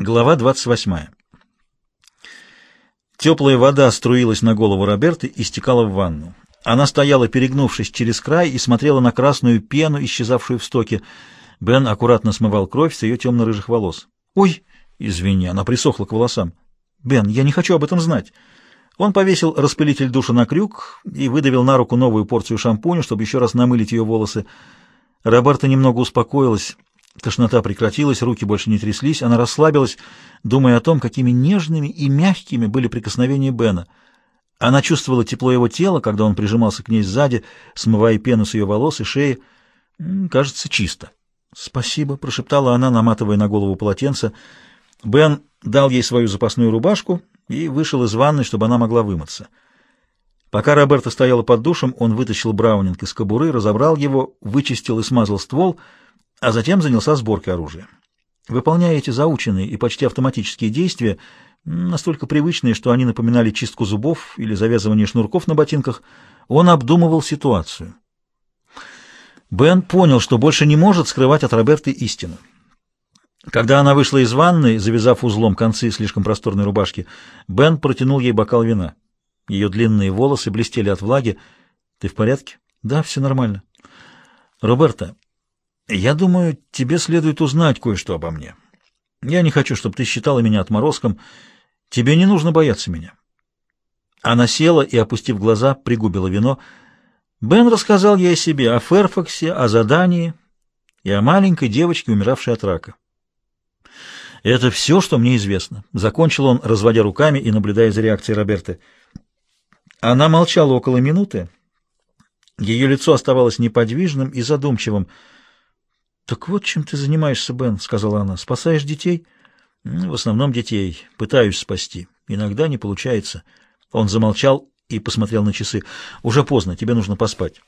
Глава 28. Теплая вода струилась на голову Роберты и стекала в ванну. Она стояла, перегнувшись через край, и смотрела на красную пену, исчезавшую в стоке. Бен аккуратно смывал кровь с ее темно-рыжих волос. «Ой!» — извини, она присохла к волосам. «Бен, я не хочу об этом знать». Он повесил распылитель душа на крюк и выдавил на руку новую порцию шампуня, чтобы еще раз намылить ее волосы. Роберта немного успокоилась. Тошнота прекратилась, руки больше не тряслись, она расслабилась, думая о том, какими нежными и мягкими были прикосновения Бена. Она чувствовала тепло его тела, когда он прижимался к ней сзади, смывая пену с ее волос и шеи. «Кажется, чисто». «Спасибо», — прошептала она, наматывая на голову полотенце. Бен дал ей свою запасную рубашку и вышел из ванной, чтобы она могла вымыться. Пока Роберта стояла под душем, он вытащил Браунинг из кобуры, разобрал его, вычистил и смазал ствол — а затем занялся сборкой оружия. Выполняя эти заученные и почти автоматические действия, настолько привычные, что они напоминали чистку зубов или завязывание шнурков на ботинках, он обдумывал ситуацию. Бен понял, что больше не может скрывать от Роберты истину. Когда она вышла из ванной, завязав узлом концы слишком просторной рубашки, Бен протянул ей бокал вина. Ее длинные волосы блестели от влаги. «Ты в порядке?» «Да, все нормально». «Роберта, я думаю, тебе следует узнать кое-что обо мне. Я не хочу, чтобы ты считала меня отморозком. Тебе не нужно бояться меня. Она села и, опустив глаза, пригубила вино. Бен рассказал ей о себе, о Ферфаксе, о задании и о маленькой девочке, умиравшей от рака. «Это все, что мне известно», — закончил он, разводя руками и наблюдая за реакцией Роберты. Она молчала около минуты. Ее лицо оставалось неподвижным и задумчивым — «Так вот чем ты занимаешься, Бен», — сказала она. «Спасаешь детей?» «В основном детей. Пытаюсь спасти. Иногда не получается». Он замолчал и посмотрел на часы. «Уже поздно, тебе нужно поспать».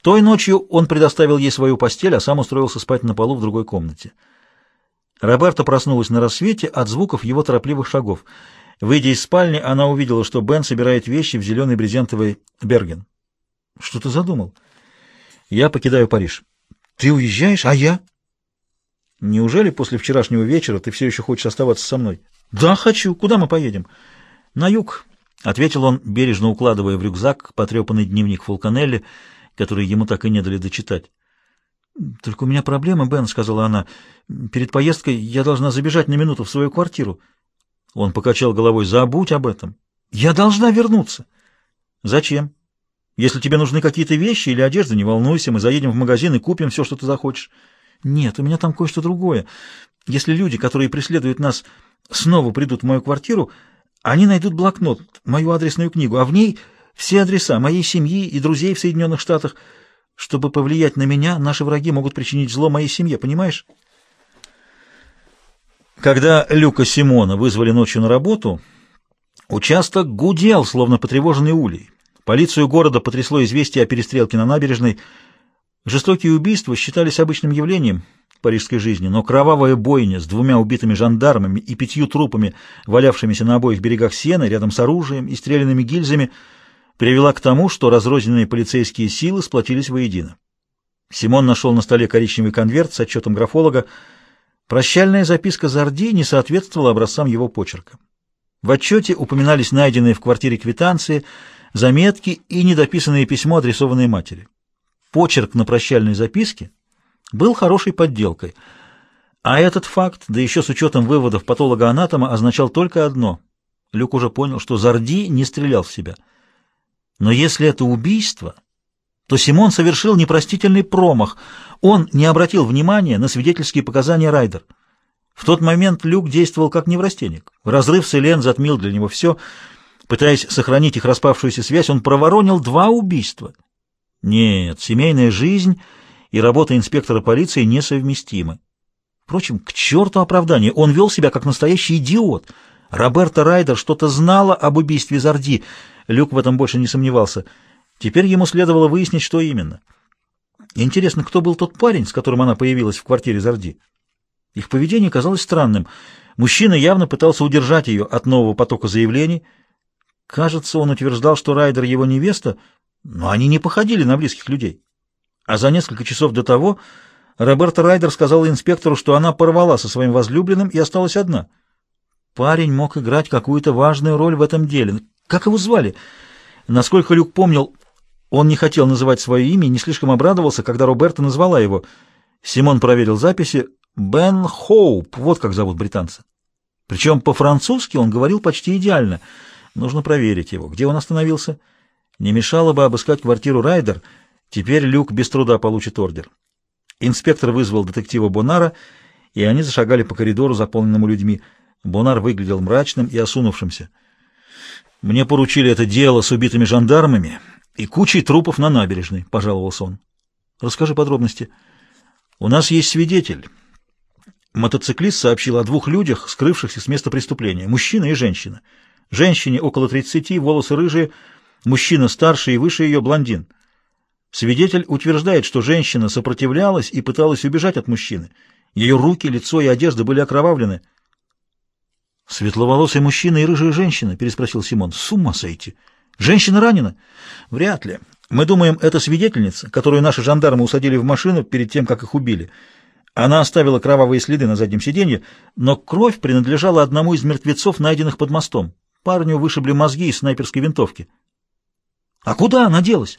Той ночью он предоставил ей свою постель, а сам устроился спать на полу в другой комнате. Роберта проснулась на рассвете от звуков его торопливых шагов. Выйдя из спальни, она увидела, что Бен собирает вещи в зеленый брезентовый Берген. «Что ты задумал?» «Я покидаю Париж». Ты уезжаешь, а я? Неужели после вчерашнего вечера ты все еще хочешь оставаться со мной? Да, хочу. Куда мы поедем? На юг, — ответил он, бережно укладывая в рюкзак потрепанный дневник Фулканелли, который ему так и не дали дочитать. «Только у меня проблема, Бен», — сказала она. «Перед поездкой я должна забежать на минуту в свою квартиру». Он покачал головой. «Забудь об этом. Я должна вернуться». «Зачем?» Если тебе нужны какие-то вещи или одежда, не волнуйся, мы заедем в магазин и купим все, что ты захочешь. Нет, у меня там кое-что другое. Если люди, которые преследуют нас, снова придут в мою квартиру, они найдут блокнот, мою адресную книгу, а в ней все адреса моей семьи и друзей в Соединенных Штатах. Чтобы повлиять на меня, наши враги могут причинить зло моей семье, понимаешь? Когда Люка Симона вызвали ночью на работу, участок гудел, словно потревоженный улей. Полицию города потрясло известие о перестрелке на набережной. Жестокие убийства считались обычным явлением парижской жизни, но кровавая бойня с двумя убитыми жандармами и пятью трупами, валявшимися на обоих берегах Сены, рядом с оружием и стрелянными гильзами, привела к тому, что разрозненные полицейские силы сплотились воедино. Симон нашел на столе коричневый конверт с отчетом графолога. Прощальная записка Зарди не соответствовала образцам его почерка. В отчете упоминались найденные в квартире квитанции — заметки и недописанное письмо, адресованное матери. Почерк на прощальной записке был хорошей подделкой, а этот факт, да еще с учетом выводов патолога-анатома, означал только одно. Люк уже понял, что Зарди не стрелял в себя. Но если это убийство, то Симон совершил непростительный промах. Он не обратил внимания на свидетельские показания Райдер. В тот момент Люк действовал как неврастенник. Разрыв с Элен затмил для него все — Пытаясь сохранить их распавшуюся связь, он проворонил два убийства. Нет, семейная жизнь и работа инспектора полиции несовместимы. Впрочем, к черту оправдание, он вел себя как настоящий идиот. Роберта Райдер что-то знала об убийстве Зарди. Люк в этом больше не сомневался. Теперь ему следовало выяснить, что именно. Интересно, кто был тот парень, с которым она появилась в квартире Зарди? Их поведение казалось странным. Мужчина явно пытался удержать ее от нового потока заявлений — Кажется, он утверждал, что Райдер его невеста, но они не походили на близких людей. А за несколько часов до того Роберта Райдер сказала инспектору, что она порвала со своим возлюбленным и осталась одна — парень мог играть какую-то важную роль в этом деле. Как его звали? Насколько Люк помнил, он не хотел называть свое имя и не слишком обрадовался, когда Роберта назвала его. Симон проверил записи. Бен Хоуп, вот как зовут британца. Причем по-французски он говорил почти идеально. Нужно проверить его. Где он остановился? Не мешало бы обыскать квартиру Райдер. Теперь Люк без труда получит ордер. Инспектор вызвал детектива Бонара, и они зашагали по коридору, заполненному людьми. Бонар выглядел мрачным и осунувшимся. «Мне поручили это дело с убитыми жандармами и кучей трупов на набережной», — пожаловался он. «Расскажи подробности». «У нас есть свидетель». Мотоциклист сообщил о двух людях, скрывшихся с места преступления, мужчина и женщина. Женщине около 30, волосы рыжие, мужчина старше и выше ее, блондин. Свидетель утверждает, что женщина сопротивлялась и пыталась убежать от мужчины. Ее руки, лицо и одежда были окровавлены. «Светловолосый мужчина и рыжая женщина?» — переспросил Симон. «С ума сойти! Женщина ранена?» «Вряд ли. Мы думаем, это свидетельница, которую наши жандармы усадили в машину перед тем, как их убили. Она оставила кровавые следы на заднем сиденье, но кровь принадлежала одному из мертвецов, найденных под мостом. Парню вышибли мозги из снайперской винтовки». «А куда она делась?»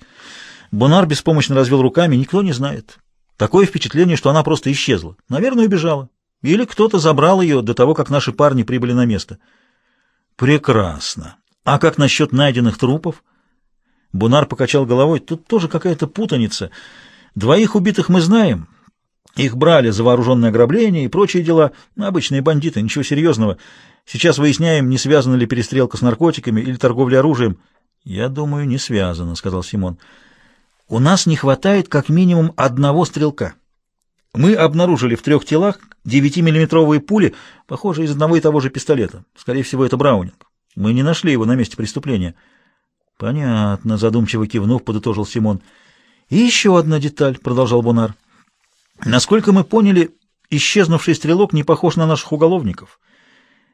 Бонар беспомощно развел руками, никто не знает. Такое впечатление, что она просто исчезла. Наверное, убежала. Или кто-то забрал ее до того, как наши парни прибыли на место. Прекрасно. А как насчет найденных трупов? Бунар покачал головой. Тут тоже какая-то путаница. Двоих убитых мы знаем. Их брали за вооруженное ограбление и прочие дела. Обычные бандиты, ничего серьезного. Сейчас выясняем, не связана ли перестрелка с наркотиками или торговля оружием. Я думаю, не связано, сказал Симон. У нас не хватает как минимум одного стрелка. Мы обнаружили в трех телах 9-миллиметровые пули, похожие из одного и того же пистолета. Скорее всего, это Браунинг. Мы не нашли его на месте преступления. Понятно, задумчиво кивнув, подытожил Симон. И еще одна деталь, продолжал Бонар. Насколько мы поняли, исчезнувший стрелок не похож на наших уголовников.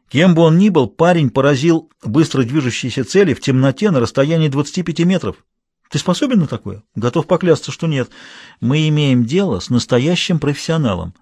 Кем бы он ни был, парень поразил быстро движущиеся цели в темноте на расстоянии 25 метров. Ты способен на такое? Готов поклясться, что нет. Мы имеем дело с настоящим профессионалом.